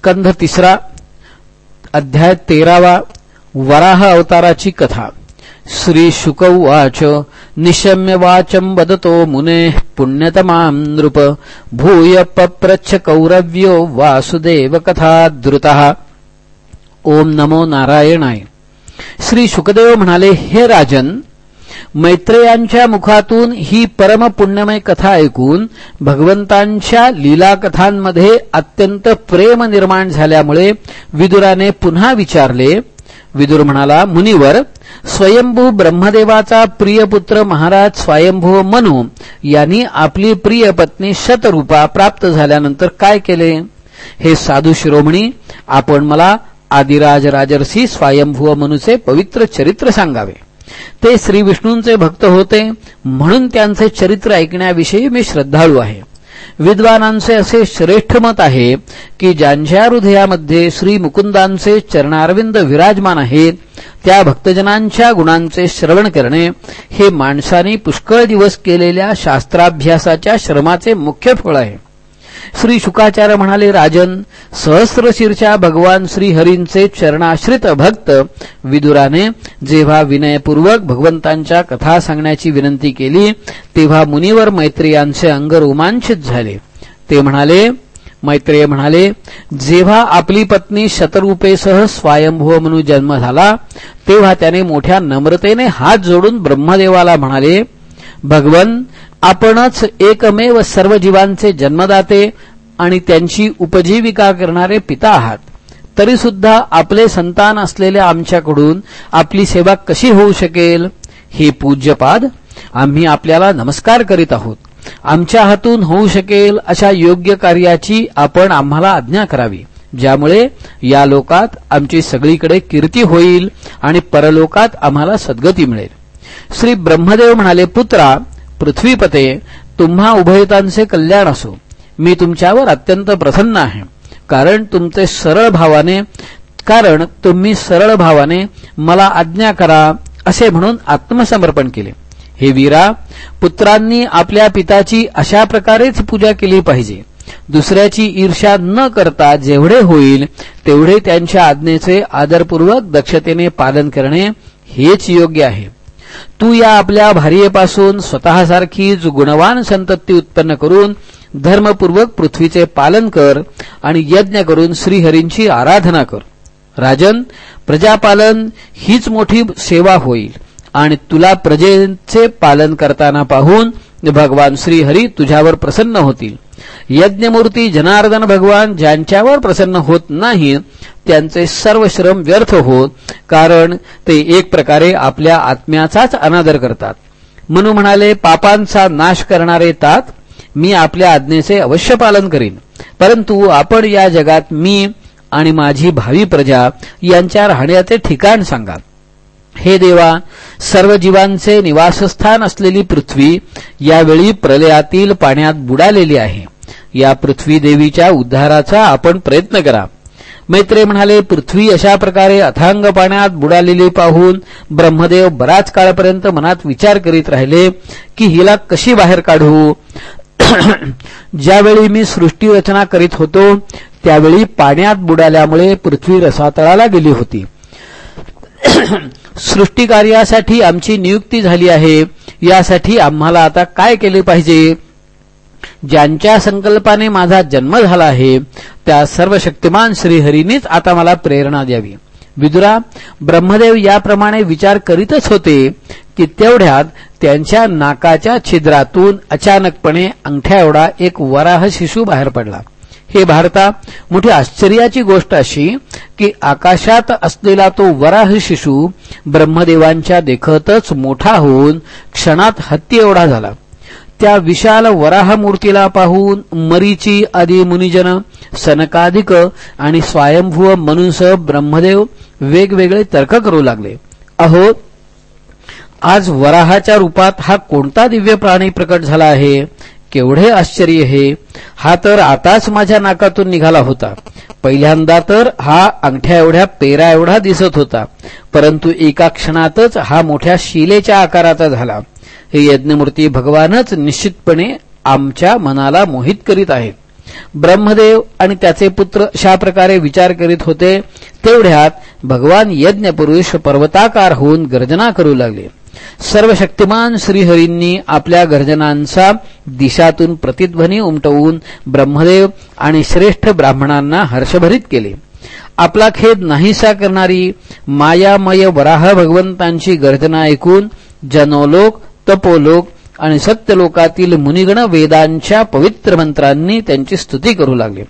स्कंध तिसरा अध्याय तेरावा वराह अवताराची कथा. श्री शुक उवाच निशम्य वाचं वदतो मुने पुण्यतमां नृप भूय पप्रच्छ कौरव्यो वासुदेव कथा द्रुतः. ओम नमो नारायणाय. श्री शुकदेव म्हणाले हे राजन मैत्रेयांच्या मुखातून ही परम पुण्यमय कथा ऐकून भगवंतांच्या लीला कथांमध्ये अत्यंत प्रेम निर्माण झाल्यामुळे विदुराने पुन्हा विचारले. विदुर म्हणाला मुनिवर स्वयंभू ब्रह्मदेवाचा प्रिय पुत्र महाराज स्वयंभू मनु यांनी आपली प्रिय पत्नी शतरूपा प्राप्त झाल्यानंतर काय केले? हे साधू शिरोमणी आपण मला आदिराज राजर्षी स्वयंभू मनुचे पवित्र चरित्र सांगावे. ते श्री विष्णूंचे भक्त होते. म्हणून त्यांचे चरित्र ऐकण्याविषयी मी श्रद्धाळू आहे. विद्वानांचे असे श्रेष्ठ मत आहे की ज्यांच्या हृदयामध्ये श्री मुकुंदांचे चरणारविंद विराजमान आहेत त्या भक्तजनांच्या गुणांचे श्रवण करणे हे माणसाने पुष्कळ दिवस केलेल्या शास्त्राभ्यासाच्या श्रमाचे मुख्य फळ आहे. श्री शुकाचार्य म्हणाले राजन सहस्रशीरच्या भगवान श्रीहरींचे चरणाश्रित भक्त विदुराने जेव्हा विनयपूर्वक भगवंतांच्या कथा सांगण्याची विनंती केली तेव्हा मुनिवर मैत्रियांचे अंग रोमांचित झाले. ते म्हणाले मैत्रेय म्हणाले जेव्हा आपली पत्नी शतरूपेसह स्वयंभू म्हणून जन्म झाला तेव्हा त्याने मोठ्या नम्रतेने हात जोडून ब्रह्मदेवाला म्हणाले भगवन आपणच एकमेव सर्व जीवांचे जन्मदाते आणि त्यांची उपजीविका करणारे पिता आहात. तरी सुद्धा आपले संतान असलेल्या आमच्याकडून आपली सेवा कशी होऊ शकेल हे पूज्यपाद आम्ही आपल्याला नमस्कार करीत आहोत. आमच्या हातून होऊ शकेल अशा योग्य कार्याची आपण आम्हाला आज्ञा करावी. ज्यामुळे या लोकात आमची सगळीकडे कीर्ती होईल आणि परलोकात आम्हाला सद्गती मिळेल. श्री ब्रह्मदेव म्हणाले पुत्रा पृथ्वीपते तुम्हा उभयतांचे कल्याण असो. मी तुमच्यावर अत्यंत प्रसन्न आहे. कारण तुमचे सरळ भावाने कारण तुम्ही सरळ भावाने मला आज्ञा करा असे म्हणून आत्मसमर्पण केले. हे वीरा पुत्रांनी आपल्या पिताची अशा प्रकारेच पूजा केली पाहिजे. दुसऱ्याची ईर्ष्या न करता जेवढे होईल तेवढे त्यांच्या आज्ञेचे आदरपूर्वक दक्षतेने पालन करणे हेच योग्य आहे. तू या आपल्या भार्येपासून स्वतःसारखीच गुणवान संतती उत्पन्न करून धर्मपूर्वक पृथ्वीचे पालन कर आणि यज्ञ करून श्रीहरींची आराधना कर. राजन प्रजापालन हीच मोठी सेवा होईल आणि तुला प्रजेचे पालन करताना पाहून भगवान श्रीहरी तुझ्यावर प्रसन्न होतील. यज्ञमूर्ती जनार्दन भगवान ज्यांच्यावर प्रसन्न होत नाही त्यांचे सर्व श्रम व्यर्थ होत कारण ते एक प्रकारे आपल्या आत्म्याचाच अनादर करतात. म्हणून म्हणाले पापांचा नाश करणारे तात मी आपल्या आज्ञेचे अवश्य पालन करीन. परंतु आपण या जगात मी आणि माझी भावी प्रजा यांच्या राहण्याचे ठिकाण सांगा. हे देवा सर्व जीवांचे निवासस्थान असलेली पृथ्वी यावेळी प्रलयातील पाण्यात बुडालेली आहे. या पृथ्वी देवीच्या उद्धाराचा आपण प्रयत्न करा. मैत्रे म्हणाले पृथ्वी अशा प्रकारे अथांग पाण्यात बुडालेली पाहून ब्रह्मदेव बराच काळपर्यंत मनात विचार करीत राहिले की हिला कशी बाहेर काढू? ज्यावेळी मी सृष्टी रचना करीत होतो त्यावेळी पाण्यात बुडाल्यामुळे पृथ्वी रसातळाला गेली होती. सृष्टी कार्यासाठी आमची नियुक्ती झाली आहे. यासाठी आम्हाला आता काय केले पाहिजे? ज्यांच्या संकल्पाने माझा जन्म झाला आहे त्या सर्व शक्तिमान श्रीहरीनीच आता मला प्रेरणा द्यावी. विदुरा ब्रह्मदेव याप्रमाणे विचार करीतच होते की तेवढ्यात त्यांच्या नाकाच्या छिद्रातून अचानकपणे अंगठ्या एवढा एक वराह शिशू बाहेर पडला. हे भारता मोठी आश्चर्याची गोष्ट अशी की आकाशात असलेला तो वराह शिशू ब्रह्मदेवांच्या देखतच मोठा होऊन क्षणात हत्ती एवढा झाला. त्या विशाल वराह मूर्तीला पाहून मरीची आदी मुनिजन सनकाधिक आणि स्वयंभू मनुसह ब्रह्मदेव वेगवेगळे तर्क करू लागले. अहो आज वराहाच्या रूपात हा कोणता दिव्य प्राणी प्रकट झाला आहे? केवढे आश्चर्य हे. हा तर आताच माझ्या नाकातून निघाला होता. पहिल्यांदा तर हा अंगठ्या एवढ्या पेरा एवढा दिसत होता. परंतु एका क्षणातच हा मोठ्या शिलेच्या आकाराचा झाला. हे यज्ञमूर्ती भगवानच निश्चितपणे आमच्या मनाला मोहित करीत आहेत. ब्रह्मदेव आणि त्याचे पुत्र अशा प्रकारे विचार करीत होते तेवढ्यात भगवान यज्ञपुरुष पर्वताकार होऊन गर्जना करू लागले. सर्व शक्तिमान श्रीहरींनी आपल्या गर्जनांचा दिशातून प्रतिध्वनी उमटवून ब्रह्मदेव आणि श्रेष्ठ ब्राह्मणांना हर्षभरित केले. आपला खेद नाहीसा करणारी मायामय वराह भगवंतांची गर्जना ऐकून जनोलोक तपोलोक आणि सत्यलोकातील मुनिगण वेदांच्या पवित्र मंत्रांनी त्यांची स्तुती करू लागले.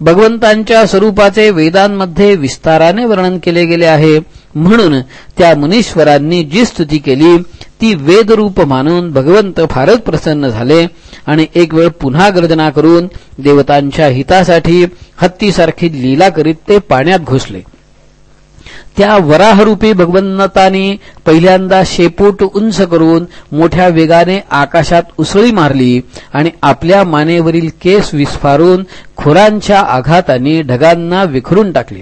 भगवंतांच्या स्वरूपाचे वेदांमध्ये विस्ताराने वर्णन केले गेले आहे. म्हणून त्या मुनीश्वरांनी जी स्तुती केली ती वेदरूप मानून भगवंत फारच प्रसन्न झाले आणि एक वेळ पुन्हा गर्जना करून देवतांच्या हितासाठी हत्तीसारखी लीला करीत ते पाण्यात घुसले. त्या वराहरूपी भगवंताने पहिल्यांदा शेपूट उंच करून मोठ्या वेगाने आकाशात उसळी मारली आणि आपल्या मानेवरील केस विस्फारून खुरांच्या आघाताने ढगांना विखरून टाकले.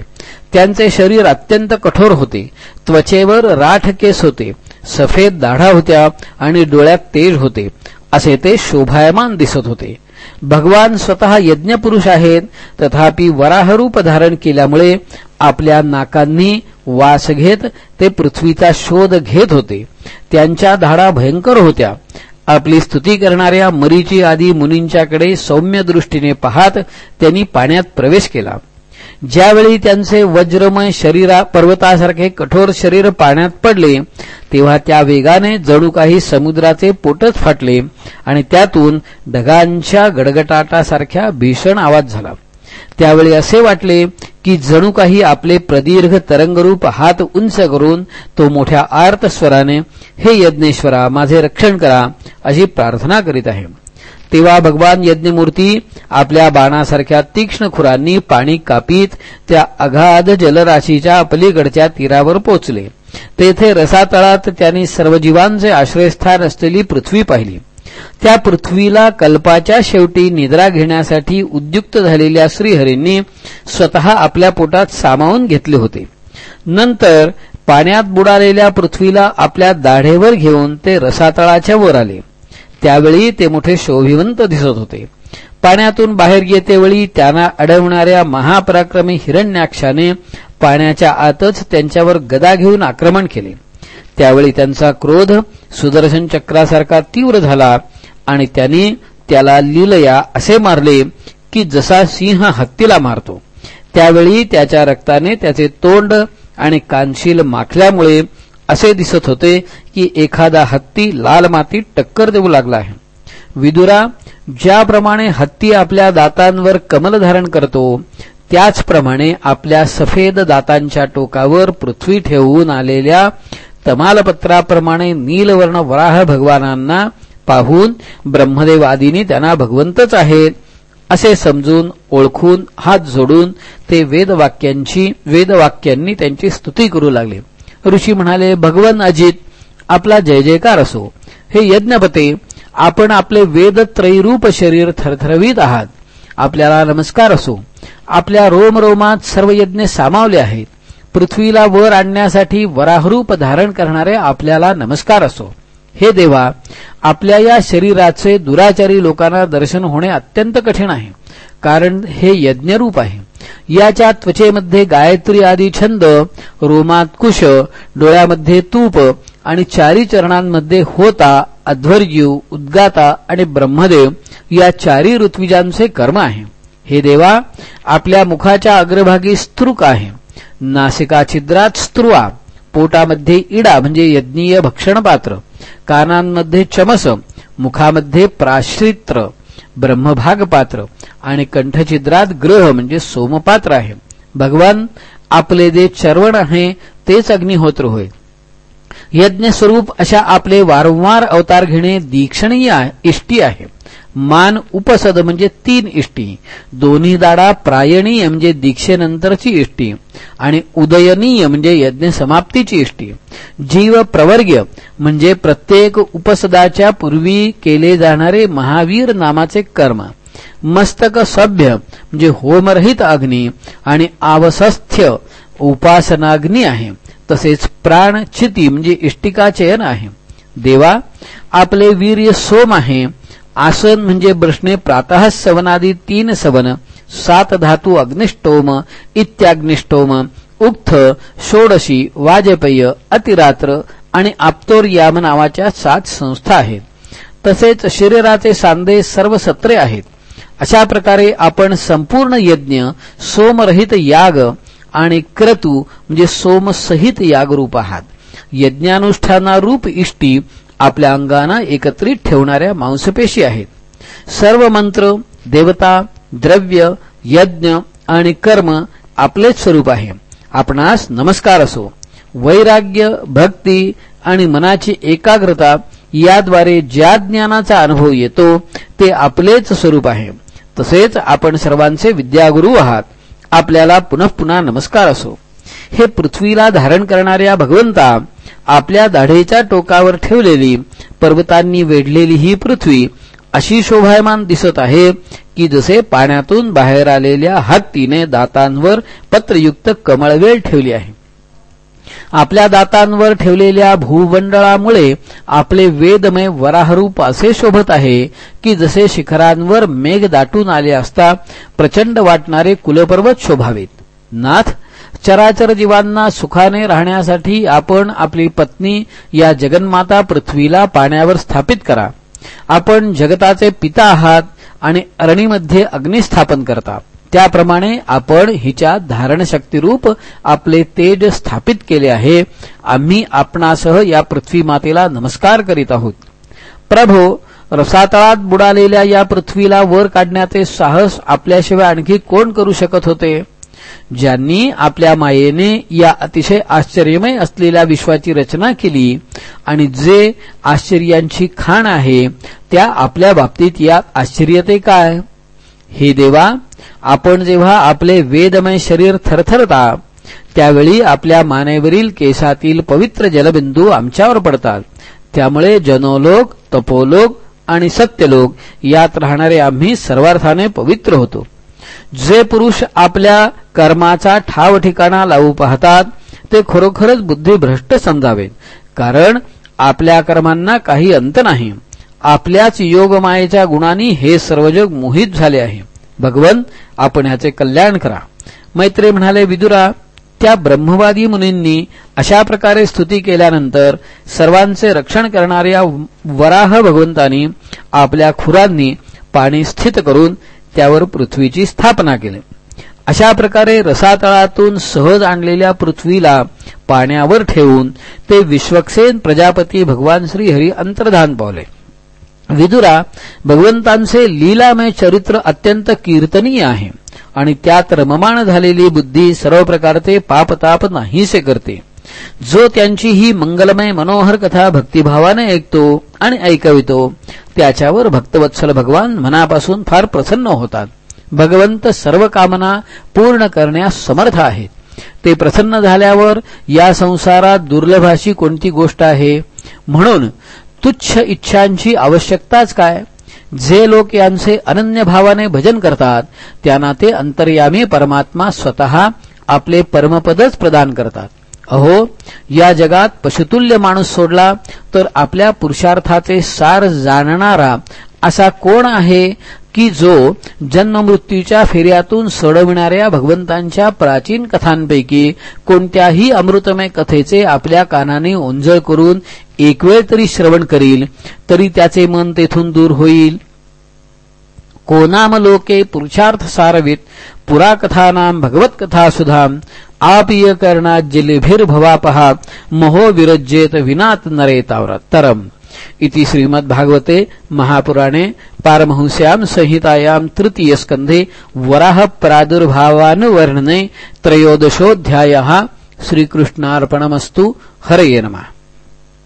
त्यांचे शरीर अत्यंत कठोर होते. त्वचेवर राठ केस होते. सफेद दाढा होत्या आणि डोळ्यात तेज होते. असे ते शोभायमान दिसत होते. भगवान स्वतः यज्ञपुरुष आहेत. तथापि वराहरूप धारण केल्यामुळे आपल्या नाकांनी वास घेत ते पृथ्वीचा शोध घेत होते. त्यांच्या धाडा भयंकर होत्या. आपली स्तुती करणाऱ्या मरीची आदी मुनींच्याकडे सौम्य दृष्टीने पाहत त्यांनी पाण्यात प्रवेश केला. ज्यावेळी त्यांचे वज्रमय शरीरा पर्वतासारखे कठोर शरीर पाण्यात पडले तेव्हा त्या वेगाने जणू काही समुद्राचे पोटच फाटले आणि त्यातून ढगांच्या गडगटाटासारख्या भीषण आवाज झाला. त्यावेळी असे वाटले की जणू काही आपले प्रदीर्घ तरंगरूप हात उंच करून तो मोठ्या आर्त स्वराने हे यज्ञेश्वरा माझे रक्षण करा अशी प्रार्थना करीत आहे. तेव्हा भगवान यज्ञमूर्ती आपल्या बाणासारख्या तीक्ष्ण खुरांनी पाणी कापीत त्या अगाध जलराशीच्या पलीकडच्या तीरावर पोचले. तेथे रसातळात त्यांनी सर्व जीवांचे आश्रयस्थान असलेली पृथ्वी पाहिली. त्या पृथ्वीला कल्पाच्या शेवटी निद्रा घेण्यासाठी उद्युक्त झालेल्या श्रीहरींनी स्वतः आपल्या पोटात सामावून घेतले होते. नंतर पाण्यात बुडालेल्या पृथ्वीला आपल्या दाढेवर घेऊन ते रसातळाच्या वर आले. त्यावेळी ते मोठे शोभिवंत दिसत होते. पाण्यातून बाहेर येतेवेळी त्यांना अडवणाऱ्या महापराक्रमी हिरण्याक्षाने पाण्याच्या आतच त्यांच्यावर गदा घेऊन आक्रमण केले. त्यावेळी त्यांचा क्रोध सुदर्शन चक्रासारखा तीव्र झाला आणि त्यांनी त्याला लिलया असे मारले की जसा सिंह हत्तीला मारतो. त्यावेळी त्याच्या रक्ताने त्याचे तोंड आणि कानशील माखल्यामुळे असे दिसत होते की एखादा हत्ती लाल मातीत टक्कर देऊ लागला आहे. विदुरा ज्याप्रमाणे हत्ती आपल्या दातांवर कमल धारण करतो त्याचप्रमाणे आपल्या सफेद दातांच्या टोकावर पृथ्वी ठेवून आलेल्या तमालपत्राप्रमाणे नीलवर्ण वराह भगवानांना पाहून ब्रह्मदेव आदींनी त्यांना भगवंतच आहेत. असे समजून ओळखून हात जोडून ते वेदवाक्यांची वेदवाक्यांनी त्यांची स्तुती करू लागले. ऋषी म्हणाले भगवन अजित आपला जय जयकार असो. हे यज्ञपते आपण आपले वेद त्रैरूप शरीर थरथरवीत आहात. आपल्याला नमस्कार असो. आपल्या रोमरोमात सर्व यज्ञ सामावले आहेत. पृथ्वीला वर आणण्यासाठी वराहरूप धारण करणारे आपल्याला नमस्कार असो. हे देवा आपल्या या शरीराचे दुराचारी लोकांना दर्शन होणे अत्यंत कठीण आहे. कारण हे यज्ञरूप आहे. याच्या त्वचेमध्ये गायत्री आदी छंद रोमात कुश डोळ्यामध्ये तूप आणि चारी चरणांमध्ये होता अध्वर्यू उद्गाता आणि ब्रह्मदेव या चारी ऋत्विजांचे कर्म आहे. हे देवा आपल्या मुखाच्या अग्रभागी स्त्रुक आहे. नासिका छिद्रात स्त्रुवा पोटामध्ये इडा म्हणजे यज्ञीय भक्षणपात्र कानांमध्ये चमस मुखामध्ये प्राश्रित्र ब्रह्मभाग पात्र आणि कंठछिद्रात ग्रह म्हणजे सोमपात्र आहे. भगवान आपले जे चरवण आहे तेच अग्निहोत्र होय. यज्ञ स्वरूप अशा आपले वारंवार अवतार घेणे दीक्षणीय इष्टी आहे. मान उपसद म्हणजे तीन इष्टी. दोन्ही दाडा प्रायणीय म्हणजे दीक्षेनंतरची इष्टी. आणि उदयनीय म्हणजे यज्ञ समाप्तीची इष्टी. जीव प्रवर्ग्य म्हणजे प्रत्येक उपसदाच्या पूर्वी केले जाणारे महावीर नामाचे कर्म. मस्तक सभ्य म्हणजे होमरहित अग्नी आणि आवसस्थ्य उपासनाग्नी आहे. तसेच प्राण चिती म्हणजे इष्टिका चयन आहे. देवा आपले वीर्य सोम आहे. आसन म्हणजे बसणे प्रातः सवनादी तीन सवन सात धातू अग्निष्टोम इत्याग्निष्टोम उक्थ षोडशी वाजपेय अतिरात्र आणि आप्तोर याम नावाच्या सात संस्था आहेत. तसेच शरीराचे सांदे सर्व सत्रे आहेत. अशा प्रकारे आपण संपूर्ण यज्ञ सोमरहित याग आणि क्रतू म्हणजे सोमसहित यागरूप आहात. यज्ञानुष्ठानारूप इष्टी आपल्या अंगाना एकत्रित ठेवणाऱ्या मांसपेशी आहेत. सर्व मंत्र देवता द्रव्य यज्ञ आणि कर्म आपलेच स्वरूप आहे. आपणास नमस्कार असो. वैराग्य भक्ती आणि मनाची एकाग्रता याद्वारे ज्या ज्ञानाचा अनुभव येतो ते आपलेच स्वरूप आहे. तसेच आपण सर्वांचे विद्यागुरु आहात. आपल्याला पुनः पुन्हा नमस्कार असो. हे पृथ्वीला धारण करणाऱ्या भगवंता आपल्या दाढेच्या टोकावर ठेवलेली पर्वतांनी वेढलेली ही पृथ्वी अशी शोभायमान दिसत आहे की जसे पाण्यातून बाहेर आलेल्या हत्तीने दातांवर पत्रयुक्त कमळवेल ठेवली आहे. आपल्या दातांवर ठेवलेल्या भूमंडळामुळे आपले वेदमय वराहरूप असे शोभत आहे की जसे शिखरांवर मेघ दाटून आले असता प्रचंड वाटणारे कुलपर्वत शोभावेत. नाथ चराचर जीवांना सुखाने राहण्यासाठी आपण आपली पत्नी या जगन्माता पृथ्वीला पाण्यावर स्थापित करा. आपण जगताचे पिता आहात आणि अरणीमध्ये अग्निस्थापन करता. त्याप्रमाणे आपण हिच्या धारणशक्तीरूप आपले तेज स्थापित केले आहे. आम्ही आपणासह या पृथ्वी मातेला नमस्कार करीत आहोत. प्रभो रसातळात बुडालेल्या या पृथ्वीला वर काढण्याचे साहस आपल्याशिवाय आणखी कोण करू शकत होते? ज्यांनी आपल्या मायेने या अतिशय आश्चर्यमय असलेल्या विश्वाची रचना केली आणि जे आश्चर्यांची खाण आहे त्या आपल्या बाबतीत या आश्चर्यते काय? हे देवा आपण जेव्हा आपले वेदमय शरीर थरथरता त्यावेळी आपल्या मानेवरील केसातील पवित्र जलबिंदू आमच्यावर पडतात. त्यामुळे जनोलोक तपोलोक आणि सत्यलोक यात राहणारे आम्ही सर्वार्थाने पवित्र होतो. जे पुरुष आपल्या कर्माचा ठाव ठिकाणा लावू पाहतात ते खरोखरच बुद्धिभ्रष्ट समजावेत. कारण आपल्या कर्मांना काही अंत नाही. आपल्याच योगमायेच्या गुणांनी हे सर्व जग मोहित झाले आहे. भगवन आपण ह्याचे कल्याण करा. मैत्री म्हणाले विदुरा त्या ब्रह्मवादी मुनींनी अशा प्रकारे स्तुती केल्यानंतर सर्वांचे रक्षण करणाऱ्या वराह भगवंतांनी आपल्या खुरांनी पाणी स्थित करून त्यावर पृथ्वीची स्थापना केली. अशा प्रकारे रसातळातून सहज आणलेल्या पृथ्वीला पाण्यावर ठेवून ते विश्वक्सेन प्रजापती भगवान श्रीहरी अंतर्धान पावले. विदुरा भगवंतांचे लीलामय चरित्र अत्यंत कीर्तनीय आहे आणि त्यात रममाण झालेली बुद्धी सर्व प्रकारचे पापताप नाहीसे करते. जो त्यांची ही मंगलमय मनोहर कथा भक्तिभावाने ऐकतो आणि ऐकवितो त्याच्यावर भक्तवत्सल भगवान मनापासून फार प्रसन्न होतात. भगवंत सर्व कामना पूर्ण करण्यास समर्थ आहेत ते प्रसन्न झाल्यावर या संसारात दुर्लभाशी कोणती गोष्ट आहे? म्हणून तुच्छ इच्छांची आवश्यकताच काय? जे लोक यांचे अनन्य भावाने भजन करतात त्यांना ते अंतर्यामी परमात्मा स्वतः आपले परमपदच प्रदान करतात. अहो या जगात पशुतुल्य माणूस सोडला तर आपल्या पुरुषार्थाचे सार जाणणारा असा कोण आहे की जो जन्ममृत्यूच्या फेऱ्यातून सोडविणाऱ्या भगवंतांच्या प्राचीन कथांपैकी कोणत्याही अमृतमय कथेचे आपल्या कानाने ओंजळ करून एक वेळ तरी श्रवण करील तरी त्याचे मन तेथून दूर होईल. कोनाम लोके पुरुषार्थ सारवित पुराकथानाम भगवत कथा सुधाम आपीय कर्णात जिलिभिर्भवापहा महो विरज्जेत विनात नरेतावरम तरम इति श्रीमद्भागवते महापुराणे पारमहंस्यां संहितायां तृतीयस्कन्धे वराह प्रादुर्भावानुवर्णने त्रयोदशोऽध्यायः। श्रीकृष्णार्पणमस्तु। हरये नमः।